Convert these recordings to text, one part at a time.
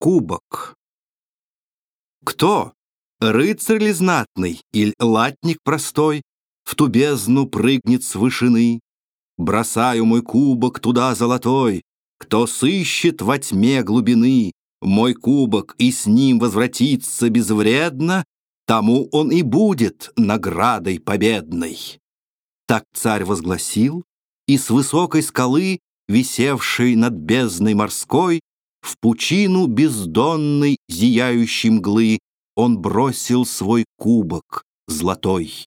Кубок. Кто? Рыцарь ли знатный или латник простой В ту бездну прыгнет с вышины? Бросаю мой кубок туда золотой, Кто сыщет во тьме глубины Мой кубок и с ним возвратится безвредно, Тому он и будет наградой победной. Так царь возгласил, и с высокой скалы, Висевшей над бездной морской, в пучину бездонной зияющей мглы Он бросил свой кубок золотой.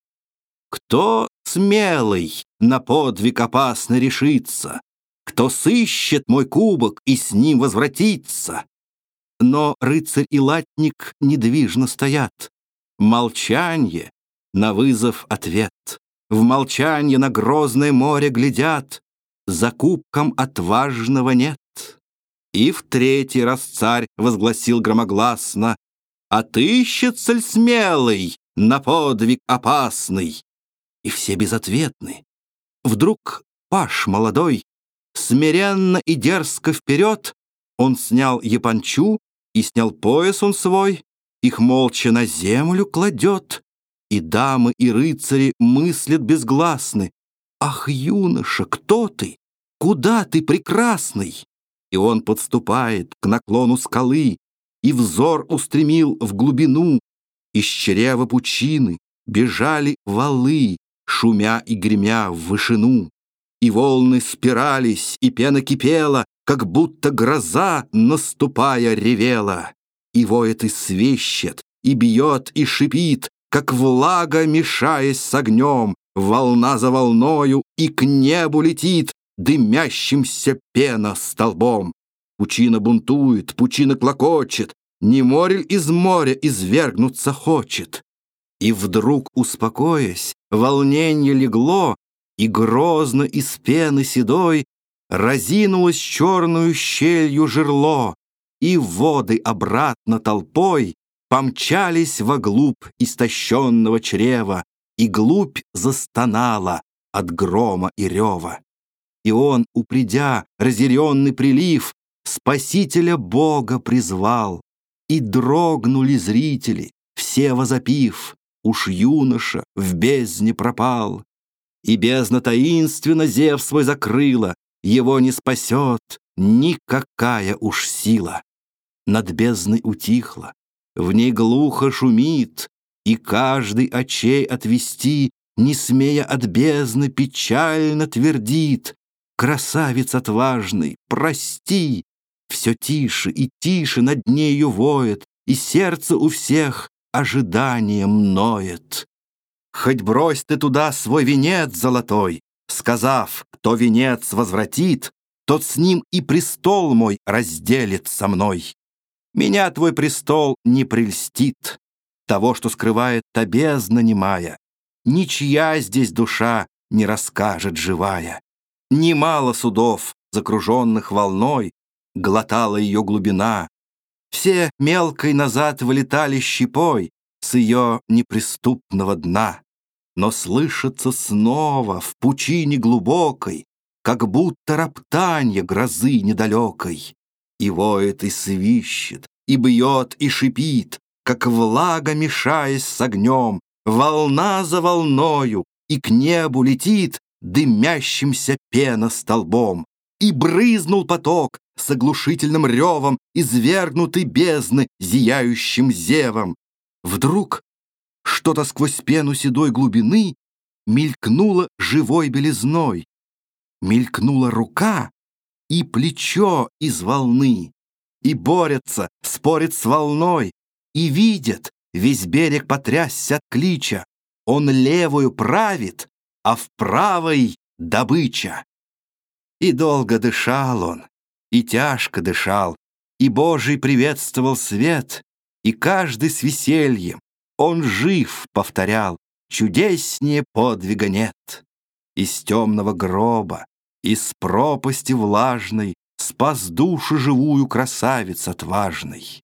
Кто смелый на подвиг опасно решится, Кто сыщет мой кубок и с ним возвратится? Но рыцарь и латник недвижно стоят. Молчанье на вызов ответ. В молчанье на грозное море глядят, За кубком отважного нет. И в третий раз царь возгласил громогласно, «Отыщется ль смелый на подвиг опасный?» И все безответны. Вдруг паш молодой, смиренно и дерзко вперед, Он снял япончу и снял пояс он свой, Их молча на землю кладет, И дамы и рыцари мыслят безгласны, «Ах, юноша, кто ты? Куда ты прекрасный?» И он подступает к наклону скалы И взор устремил в глубину. Из чрева пучины бежали валы, Шумя и гремя в вышину. И волны спирались, и пена кипела, Как будто гроза, наступая, ревела. И воет и свищет, и бьет, и шипит, Как влага, мешаясь с огнем, Волна за волною и к небу летит, дымящимся пена столбом. Пучина бунтует, пучина клокочет, не море из моря извергнуться хочет. И вдруг, успокоясь, волнение легло, и грозно из пены седой разинулось черную щелью жерло, и воды обратно толпой помчались во глубь истощенного чрева, и глубь застонала от грома и рева. И он, упредя разъяренный прилив, Спасителя Бога призвал, И дрогнули зрители, все возопив, Уж юноша в бездне пропал. И бездна таинственно зев свой закрыла, Его не спасет никакая уж сила. Над бездной утихло, в ней глухо шумит, И каждый очей отвести, Не смея от бездны, печально твердит, Красавец отважный, прости! Все тише и тише над нею воет, И сердце у всех ожиданием ноет. Хоть брось ты туда свой венец золотой, Сказав, кто венец возвратит, Тот с ним и престол мой разделит со мной. Меня твой престол не прельстит, Того, что скрывает та бездна немая. Ничья здесь душа не расскажет живая. Немало судов, закруженных волной, Глотала ее глубина. Все мелкой назад вылетали щепой С ее неприступного дна. Но слышится снова в пучине глубокой, Как будто роптанье грозы недалекой. И воет, и свищет, и бьет, и шипит, Как влага, мешаясь с огнем, Волна за волною, и к небу летит дымящимся пеностолбом, и брызнул поток с оглушительным ревом извергнутой бездны зияющим зевом. Вдруг что-то сквозь пену седой глубины мелькнуло живой белизной. Мелькнула рука и плечо из волны. И борются, спорят с волной, и видят, весь берег потрясся от клича. Он левую правит, а в правой добыча. И долго дышал он, и тяжко дышал, и Божий приветствовал свет, и каждый с весельем, он жив, повторял, чудеснее подвига нет. Из темного гроба, из пропасти влажной спас душу живую красавец отважный.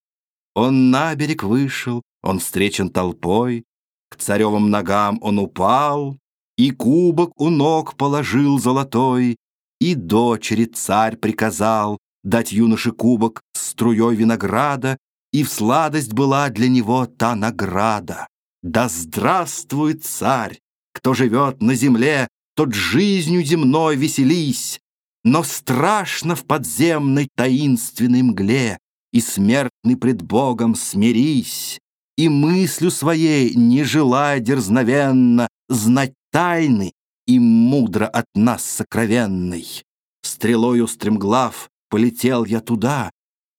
Он на берег вышел, он встречен толпой, к царевым ногам он упал, и кубок у ног положил золотой, И дочери царь приказал дать юноше кубок с струей винограда, и в сладость была для него та награда. Да здравствует царь! Кто живет на земле, тот жизнью земной веселись, но страшно в подземной таинственной мгле, и смертный пред Богом смирись, и мыслью своей не желая дерзновенно знать тайны и мудро от нас сокровенной. Стрелою стремглав полетел я туда,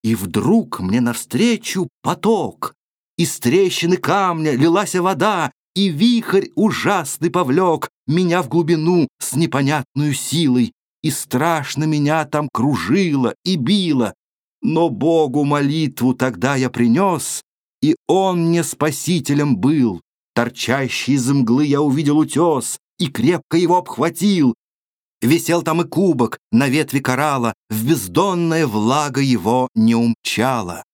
и вдруг мне навстречу поток. Из трещины камня лилась вода, и вихрь ужасный повлек меня в глубину с непонятной силой, и страшно меня там кружило и било. Но Богу молитву тогда я принес, и Он мне спасителем был. Торчащий из мглы я увидел утес и крепко его обхватил. Висел там и кубок на ветви коралла, в бездонная влага его не умчала.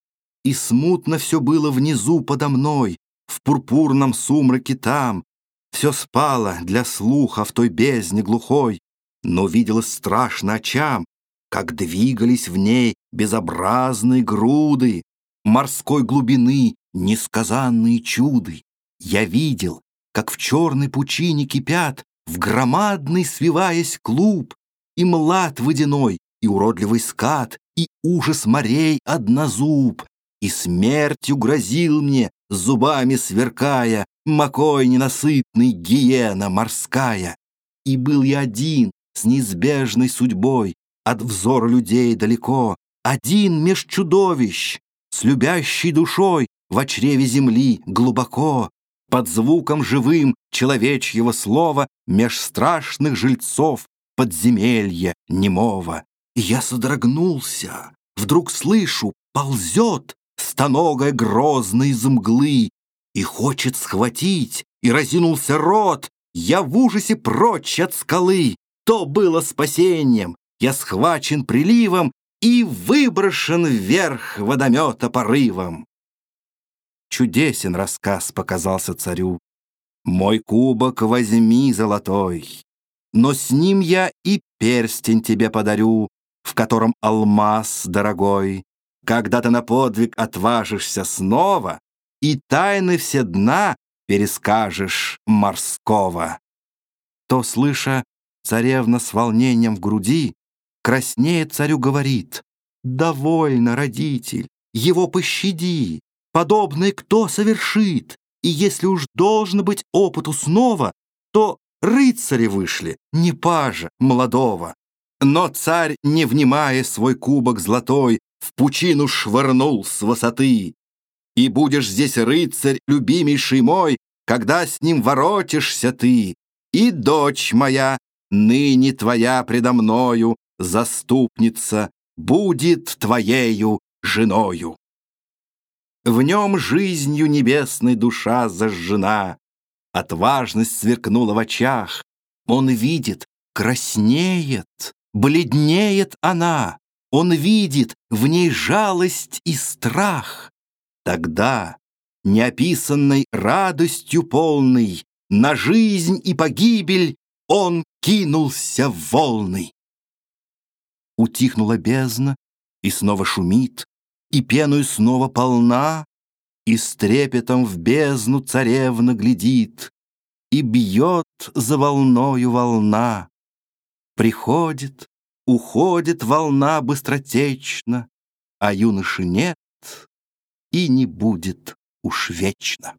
И смутно все было внизу подо мной, в пурпурном сумраке там. Все спало для слуха в той бездне глухой, но виделось страшно очам, как двигались в ней безобразные груды, морской глубины несказанные чуды. Я видел, как в черной пучине кипят, в громадный свиваясь клуб, и млад водяной, и уродливый скат, и ужас морей однозуб, и смертью грозил мне, зубами сверкая, макой ненасытный гиена морская. И был я один, с неизбежной судьбой, от взора людей далеко, один меж чудовищ, с любящей душой в чреве земли глубоко, под звуком живым человечьего слова меж страшных жильцов подземелья немого. И я содрогнулся, вдруг слышу, ползет стоногая грозно из мглы, и хочет схватить, и разинулся рот, я в ужасе прочь от скалы. То было спасением, я схвачен приливом и выброшен вверх водомета порывом. Чудесен рассказ показался царю. Мой кубок возьми золотой, но с ним я и перстень тебе подарю, в котором алмаз дорогой. Когда ты на подвиг отважишься снова, и тайны все дна перескажешь морского. То, слыша, царевна с волнением в груди, краснеет царю говорит, «Довольно, родитель, его пощади, подобное кто совершит, и если уж должно быть опыту снова, то рыцари вышли, не пажа молодого». Но царь, не внимая свой кубок золотой, в пучину швырнул с высоты. И будешь здесь рыцарь, любимейший мой, когда с ним воротишься ты. И дочь моя, ныне твоя предо мною, заступница, будет твоею женою. В нем жизнью небесной душа зажжена, Отважность сверкнула в очах. Он видит, краснеет, бледнеет она. Он видит в ней жалость и страх. Тогда, неописанной радостью полной, На жизнь и погибель он кинулся в волны. Утихнула бездна, и снова шумит, И пеную снова полна, И с трепетом в бездну царевна глядит, И бьет за волною волна. Приходит, Уходит волна быстротечно, А юноши нет и не будет уж вечно.